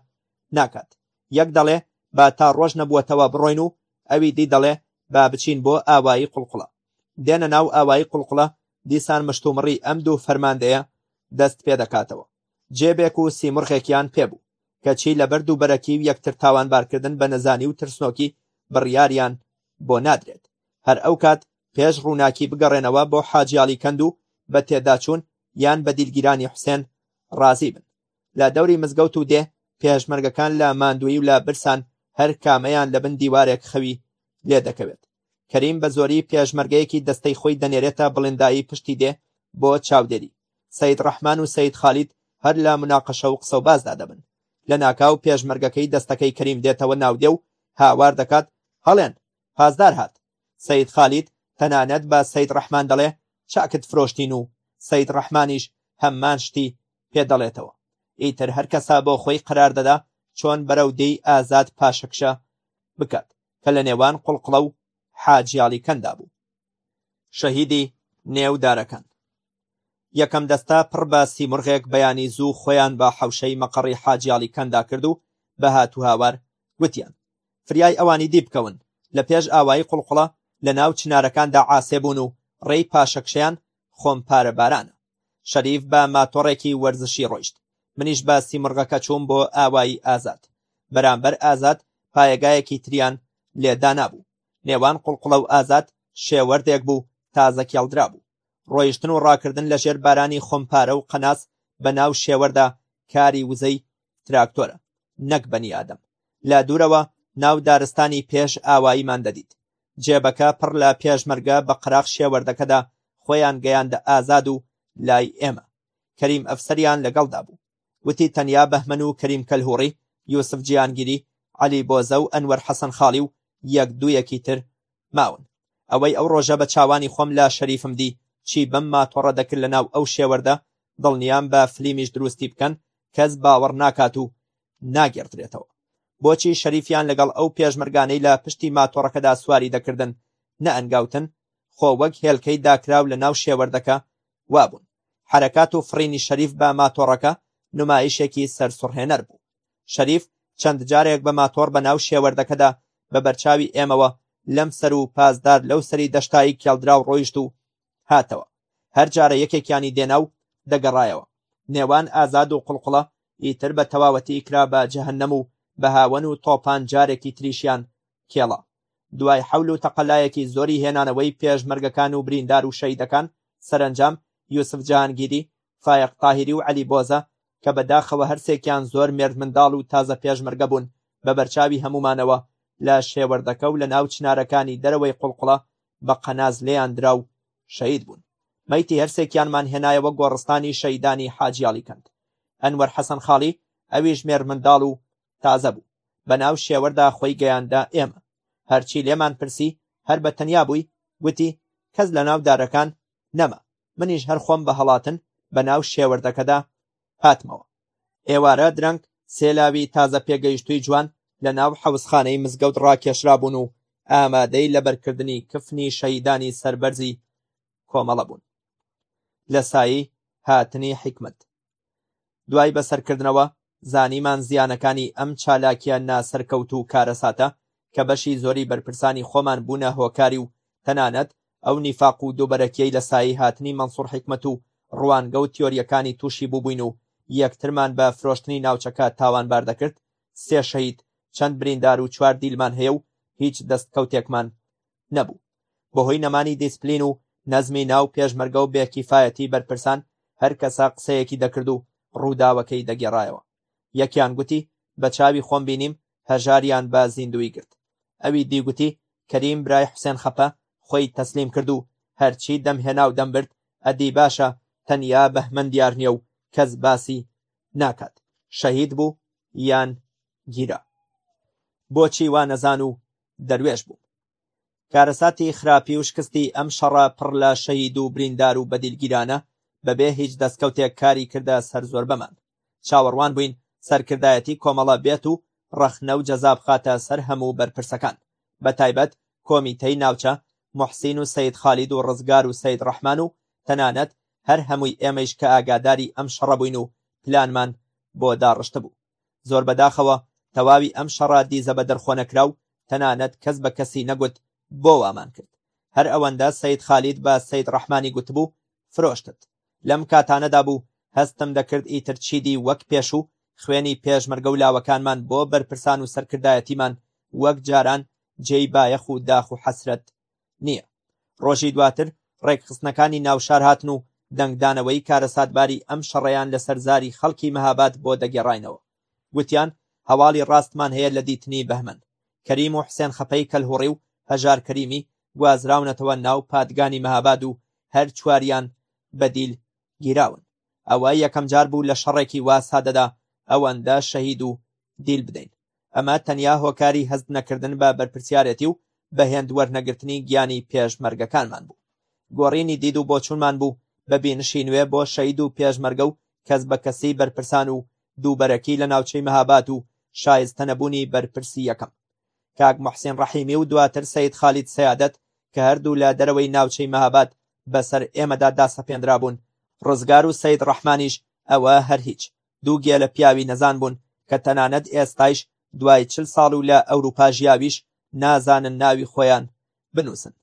ناکات یەک دەڵێ با تا ڕۆژ نەبووەتەوە بڕۆین و ئەوی دی دەڵێ با بچین بۆ ئاوایی قوڵقوڵە دێنە ناو ئاوایی قوڵقوڵە دیسان مشتومڕی ئەم دوو فەرماندەیە دەست پێ دەکاتەوە جێبێک و سیمرغێکیان پێبوو کەچی لە بەرد و بەرەکی و یەکتر تاوانبارکردن بە نەزانی و ترسنۆکی بڕیاریان بۆ نادرێت هەر ئەو کات پێش ڕووناکی بگەڕێنەوە بۆ حاجیاڵی کەند و بە تێداچوون یان بە دیلگیرانی حوسێن ڕازی بن لە دەوری مزگەوت و دێ پێشمەرگەکان لە ماندووی و لە برسان هەر کامەیان لە بن دیوارێک خەوی لێ دەکەوێت کەریم بە زۆری پێشمەرگەیەکی دەستەی خۆی دەنێرێتە بڵندایی پشتی دێ بۆ چاودێری سید ڕەحمان و سید خالید هەر لە مناقەشە و قسە و بازدا دەبن لە ناکاو پێشمەرگەکەی دەستەکەی کەریم دێتەوە ناودێ و هاوار دەکات هەڵێن پازدار هات سەید خالید تەنانەت بە سەید ڕەحمان دەڵێ چاکت فرۆشتین و سەید ڕەحمانیش هەممان شتی پێ دەڵێتەوە. ئیتر هەر کەسە بۆ خۆی قەرار دەدا چۆن بەرەو دێی ئازاد پاشەکشە بکات کە لە نێوان قوڵقڵە و حاجیاڵی کەندا بوو. شەهیدی نێو دارەکان. یەکەم دەستە پڕ بە سیمرغێک بەیانی زوو خۆیان بە حەوشەی مەقەڕی حاجیاڵی کەندا کرد و بە هاتوهاوار گوتیان فریای ئەوانی دی بکەون لە پێش ئاوایی قوڵقوڵە لە ناو چنارەکاندا عاسێ بوون و ڕێی پاشەکشەیان خۆم پارە بارانە شەریف بە ماتۆڕێکی وەرزشی ڕۆیشت منیش بە سیمرغەکە چووم بۆ ئاوایی ئازاد بەرامبەر ئازاد پایەگایەکی تریان لێدانابوو نێوان قوڵقوڵە و ئازاد شێوەردێک بوو تازە کێڵدرابوو ڕۆیشتن و ڕاکردن لە ژێر بارانی خۆمپارە و قەناس بە ناو شێوەردا کاری وزەی تراکتۆرە نەک بەنی ئادەم لە دوورەوە ناو دارستانی پێش ئاواییمان دەدیت جێبەکە پڕ لە پێشمەرگە بە قەراخ شێوەردەکەدا خۆیان گەیاندە ئازاد و لای ئێمە کەریم ئەفسەریان لەگەڵدا بوو وتی تەنیا بەهمەن و کەریم کەلهوڕی، یوسف جیهانگیری، عەلی بۆزە و ئەنوەر حەسەن خاڵی و یەک دوویەکی تر ماون. ئەوەی ئەو ڕۆژە بە چاوانی خۆم لە شەریفم دی چی بەم ماتۆڕە دەکرد لە ناو ئەو شێوەردە دڵنیام بە فلیمیش دروستی بکەن کەس باوەڕ ناکات و ناگێڕدرێتەوە. بۆچی شەریفیان لەگەڵ ئەو پێشمەرگانەی لە پشتی ماتۆڕەکەدا سواری دەکردن نەئەنگاوتن؟ خۆ وەک هێلکەی داکراو لە ناو شێوەردەکە وابوون. حەرەکات و فڕینی شەریف بە ماتۆڕەکە نمایشێکی سەرسوڕهێنەر بوو. شەریف چەند جارێک بە ماتۆڕ بە ناو شێوەردەکەدا بە بەرچاوی ئێمەوە لەم سەر و پاسدار لەو سەری دەشتایی کێڵدراو ڕۆیشت و هاتەوە هەر جارە یەکێکیانی دێنا و دەگەڕایەوە نێوان ئازاد و قڵقڵە ئیتر بە تەواوەتی کرا بە جەهنەم و بە هاوەن و تۆپان جارێکی تریشیان کێڵا، دوای حەول و تەقەلایەکی زۆری هێنانەوەی پێشمەرگەکان و بریندار و شەهیدەکان، سەرەنجام یوسف جەهانگیری، فایەق تاهیری و عەلی بۆزە کە بە داخەوە هەرسێکیان زۆر مێردمنداڵ و تازە پێشمەرگە بوون، بە بەرچاوی هەموومانەوە لە شێوەردەکە و لە ناو چنارەکانی دەرەوەی قوڵقوڵە بە قەناز لێیان درا و شەهید بوون. مەیتی هەرسێکیانمان هێنایەوە گۆڕستانی شەهیدانی حاجیاڵیکەند. ئەنوەر حەسەن خاڵی، ئەویش مێرمنداڵ و تازە بوو بەناو شێوەردا خۆی گەیاندە ئێمە هەرچی لێمان پرسی هەر بە تەنیا بووی گوتی کەس لە ناو دارەکان نەما منیش هەر خۆم بە هەڵاتن بە ناو شێوەردەکەدا هاتمەوە ئێوارە درەنگ سێلاوی تازە پێگەیشتووی جوان لە ناو حەوزخانەی مزگەوت ڕاکێشرابوون و ئامادەی لەبەرکردنی کفنی شەیدانی سەربەرزی کۆمەڵە بوون لە سایی هاتنی حکمت دوای بەسەرکردنەوە زانیمان زیانەکانی ئەم چالاکیە ناسەرکەوت و کارەساتە کە بەشی زۆری بەرپرسانی خۆمان بوونە هۆکاری و تەنانەت ئەو نیفاق و دووبەرەکیەی لە سایەی هاتنی مەنسوور حیکمەت و ڕوانگە و تیۆریەکانی تووشی بووبووین و یەکترمان بە فرۆشتنی ناوچەکە تاوانبار دەکرد سێ شەهید چەند بریندار و چوار دیلمان هەیە و هیچ دەستکەوتێکمان نەبوو بەهۆی نەمانی دیسپلین و نەزمی ناو پێشمەرگە و بێکیفایەتی بەرپرسان هەر کەسە قسەیەکی دەکرد و ڕووداوەکەی دەگێڕایەوە یەکیان گوتی بە چاوی خۆم بینیم هەژاریان بە زیندوی گرت ئەوی دیگوتی کەریم برای حوسێن خەپە خۆی تەسلیم کرد و هەرچی دەم هێنا و دەم برد ئەدی باشە تەنیا بەهمەن دیار نییە و کەس باسی ناکات شەهید بوو یان گیرا بۆچی وا نەزان و دەروێش بووم کارەساتی خراپی و شکستی ئەم شەڕە پڕ لە شەهید و بریندار و بەدیلگیرانە بەبێ هیچ دەستکەوتێک کاری کردە سەر زۆربەمان چاوەڕوان بووین سەرکردایەتی کۆمەڵە بێت و ڕەخنە و جەزا بخاتە سەر هەموو بەرپرسەکان بە تایبەت کۆمیتەی ناوچە محسین و سید خالید و ڕزگار و سید ڕەحمان و تەنانەت هەر هەمووی ئێمەیش کە ئاگاداری ئەم شەڕە بووین و پلانمان بۆ داڕشتبوو زۆر بەداخەوە تەواوی ئەم شەڕە دیزە بەدەرخۆنەکراو تەنانەت کەس بە کەسی نەگوت بۆ وامان کرد هەر ئەوەندە سەید خالید بە سەید ڕەحمانی گوتبوو فرۆشتت لەم کاتانەدا بوو هەستم دەکرد ئیتر چیدی وەک پێشوو خوێنی پێشمەرگە و لاوەکانمان بۆ بەرپرسان و سەرکردایەتیمان وەک جاران جێی بایەخ و داخ و حەسرەت نییە. ڕۆژی دواتر ڕێکخستنەکانی ناوشار هاتن و دەنگدانەوەی کارەساتباری ئەم شەڕەیان لەسەر زاری خەڵکی مەهاباد بۆ دەگێڕاینەوە. گوتیان هەواڵی ڕاستمان هەیە لە دیتنی بەهمەن. کەریم و حسێن خەپەی کەلهوڕی و هەژار کەریمی گوازراونەتەوە ناو پادگانی مەهاباد و هەر چواریان بە دیل گیراون. ئەوە یەکەمجار بوو لە شەڕێکی وا سادەدا ئەوەندە شەهید و دیل بدەین. ئەمە تەنیا هۆکاری هەست نەکردن بە بەرپرسیارێتی و بەهێند وەرنەگرتنی گیانی پێشمەرگەکانمان بوو گۆڕینی دید و بۆچوونمان بوو بە بینشی نوێ بۆ شەید و پێشمەرگە و کەس بە کەسی بەرپرسان و دووبەرەکی لە ناوچەی مەهابات و شایستە نەبوونی بەرپرسی یەکەم کاک محسین ڕەحیمی و دواتر سید خالید سیادەت کە هەردوو لە دەرەوەی ناوچەی مەهابات بەسەر ئێمەدا داسەپێنرابوون ڕزگار و سید ڕەحمانیش ئەوە هەر هیچ دوو گێلە پیاوی نەزان بوون کە تەنانەت ئێستایش دوای چل ساڵ و لە ئەوروپا ژیاویش نازانن ناوی خۆیان بنووسن.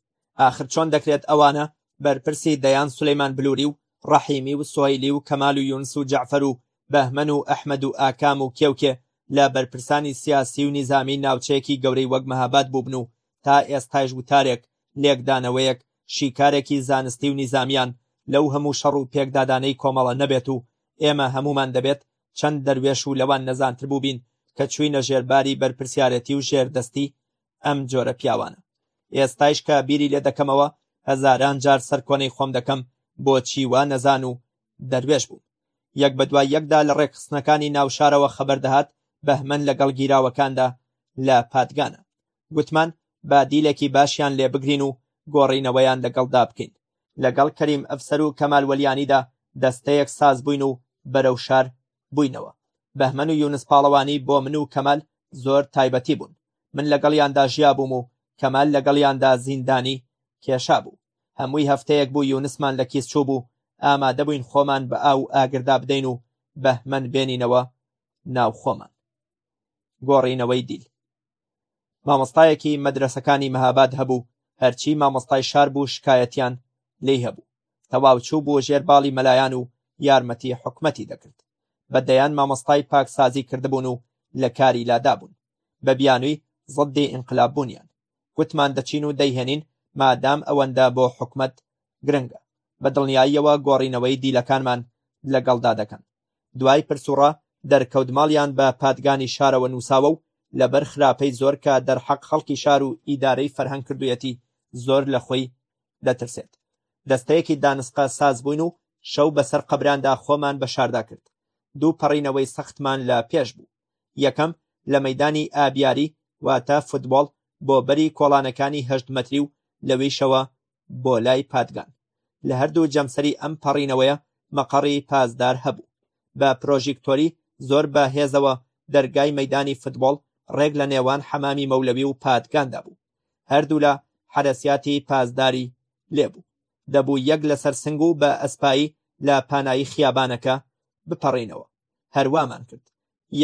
ئاخر چۆن دەکرێت ئەوانە بەرپرسی دەیان سولەیمان بلوری و ڕەحیمی و سوهەیلی و کەمال و یونس و جەعفەر و بەهمەن و ئەحمەد و ئاکام و کێ و کێ لە بەرپرسانی سیاسی و نیزامی ناوچەیەکی گەورەی وەک مەهاباد بووبن و تا ئێستایش وتارێک، لێکدانەوەیەک، شیکارێکی زانستی و نیزامیان لەو هەموو شەڕ و پێکدادانەی کۆمەڵە نەبێت و ئێمە هەموومان دەبێت چەند دەروێش و لەوان نەزانتر بووبین کە چووینە ژێرباری بەرپرسیارەتی و ژێردەستی ئەم جۆرە پیاوانە ئێستایش کە بیری لێ دەکەمەوە هەزاران جار سەرکۆنەی خۆم دەکەم بۆچی وا نەزان و دەروێش بووم یەک بە دوای یەکدا لە ڕێکخستنەکانی ناوشارەوە خەبەر دەهات بەهمەن لەگەڵ گیراوەکاندا لە پادگانە گوتمان با دیلێکی باشیان لێ بگرین و گۆڕینەوەیان لەگەڵدا بکەین. لەگەڵ کەریم ئەفسەر و کەمال وەلیانیدا دەستەیەک ساز بووین و بەرەو شار بووینەوە. بەهمەن و یونس پاڵەوانی بۆ من و کەمال زۆر تایبەتی بوون. من لەگەڵیاندا ژیابووم و کەمال لەگەڵیاندا زیندانی کێشابوو. هەمووی هەفتەیەک بوو یونسمان لە کیس چووبوو، ئامادە بووین خۆمان بە ئاو و ئاگردا بدەین و بەهمەن بێنینەوە ناو خۆمان. گۆڕینەوەی دیل. مامۆستایەکی مەدرسەکانی مەهاباد هەبوو هەرچی مامۆستای شار بوو شکایەتیان لی هەبوو تەواو چوو بۆ ژێر باڵی مەلایان و یارمەتی حکومەتی دەکرد بە دەیان مامۆستای پاکسازی کردبوون و لە کاری لادابوون بە بیانووی زەدی ئینقلاب بوونیان گوتمان دەچین و دەیهێنین مادام ئەوەندە بۆ حکومەت گرنگە بە دڵنیاییەوە گۆڕینەوەی دیلەکانمان لەگەڵدا دەکەن دوای پرسوڕا دەرکەوت ماڵیان بە پادگانی شارەوە نووساوە و لەبەر خراپەی زۆر کە دەرحەق خەڵکی شار و ئیدارەی فەرهەنگ کردوویەتی زۆر لە خۆی دەترسێت دەستەیەکی دانسقە ساز بووین و شەو بەسەر قەبراندا خۆمان بە شاردا کرد دوو پەڕینەوەی سەختمان لە پێش بوو یەکەم لە مەیدانی ئابیاری واتە فوتبۆڵ بۆ بەری کۆڵانەکانی هەشت مەتری و لەویشەوە بۆ لای پادگان لە هەردوو جەمسەری ئەم پەڕینەوەیە مەقەڕی پازدار هەبوو بە پرۆژیکتۆری زۆر بە هێزەوە دەرگای مەدانی فوتبۆڵ ڕێک لە نێوان حەمامی مەولەوی و پادگاندا بوو هەردوولا حرەسیاتی پازداری لێبوو دەبوو یەک لەسەر سنگ و بە ئەسپایی لە پانایی خیابانەکە بپەڕینەوە هەروامان کرد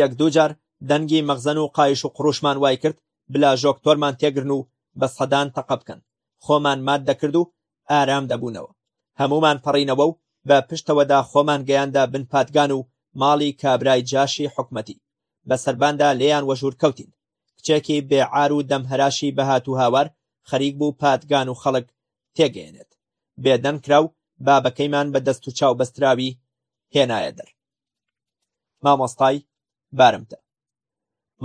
یەک دوو جار دەنگی مەغزەن و قایش و قڕوشمان وای کرد بلاژۆک تۆرمان تێگرن و بە سەدان تەقە بکەن خۆمان مات دەکرد و ئارام دەبوونەوە هەمومان پەڕینەوە و بە پشتەوەدا خۆمان گەیاندا بن پادگان و ماڵی کابرای جاشی حکومەتی بە سەرباندا لێیان وەژور کەوتین کچێکی بێعار و دەمهراشی بەهات و هاوار خەریک بوو پادگان و خەڵک تێگەیەنێت بێدەنگ کرا و بابەکەیمان بە دەست و چاو بەستراوی هێنایە دەر مامۆستای بارمتە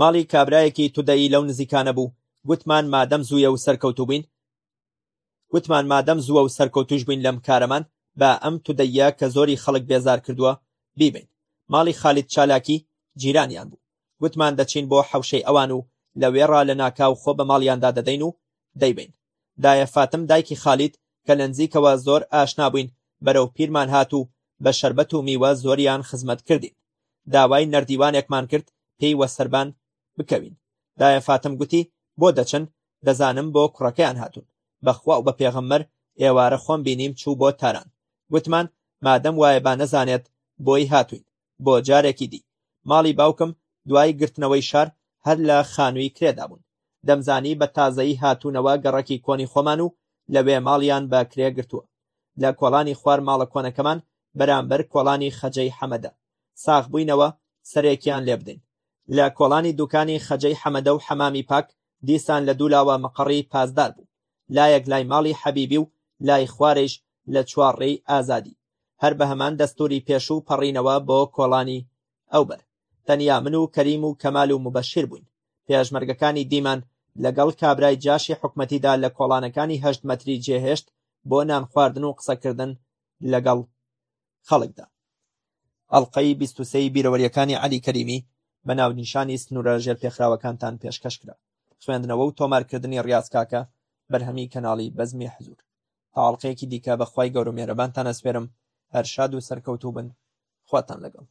ماڵی کابرایەکی تودەیی لەو نزیکانە بوو گوتمان مادەم زوویە و سەرکەوتو بووین گوتمان مادەم زووە و سەرکەوتوش بووین لەم کارەمان با ئەم تودەیە کە زۆری خەڵک بێزار کردووە بیبین ماڵی خالید چالاکی جیرانیان بوو گوتمان دەچین بۆ حەوشەی ئەوان و لە وێڕا لە ناکاو خۆ بە ماڵیاندا دەدەین و دەیبین دایە فاتم دایکی خالید کە لە نزیکەوە زۆر ئاشنا بووین بەرەو پیرمان هات و بە شەربەت و میوە زۆریان خزمەت کردین داوای نەردیوانێکمان کرد پێی وە سەربان بکەوین دایە فاتم گوتی بۆ دەچن دەزانم بۆ کوڕەکەیان هاتون بەخوا و بە پێغەممەر ئێوارە خۆم بینیم چوو بۆ تاران گوتمان مادەم وایە با نەزانێت بۆی هاتوین بۆ جارێکی دی. ماڵی باوکم دوای گرتنەوەی شار هەر لە خانووی کرێدا بوون. دەمزانی بە تازەیی هاتوونەوە گەڕەکی کۆنی خۆمان و لەوێ ماڵیان بە کرێ گرتووە. لە کۆڵانی خوار ماڵە کۆنەکەمان بەرامبەر کۆڵانی خەجەی حەمەدە. ساخ بووینەوە سەرێکیان لێ بدەین. لە کۆڵانی دوکانی خەجەی حەمەدە و حەمامی پاک دیسان لە دوو لاوە مقەڕی پاسدار بوو. لایەک لای ماڵی حەبیبی و لای خوارەیش لە چوارڕێی ئازادی. هەر بە هەمان دەستوری پێشوو پەڕینەوە بۆ کۆڵانی ئەوبەر تەنیا من و کەریم و کەمال و مبەشیر بووین پێشمەرگەکانی دیمان لەگەڵ کابرای جاشی حکومەتیدا لە کۆڵانەکانی هەشت مەتری جێهێشت بۆ نان خواردن و قسەکردن لەگەڵ خەڵکدا ئەڵلقەی بیستوسەی بیرەوەریەکانی علی کەریمی بە ناونیشانی سنوورە ژێر پێخراوەکانتان پێشکەش کرا خوێندنەوە و تۆمارکردنی ڕاستکاکە بەرهەمی کەناڵی بەزمی حزور تا ئەڵقەیەکی دیکە بەخوای گەورەو مێرەبانتان ئەسپێرم هەر شاد و سەرکەوتوو بن خواتان لەگەڵ.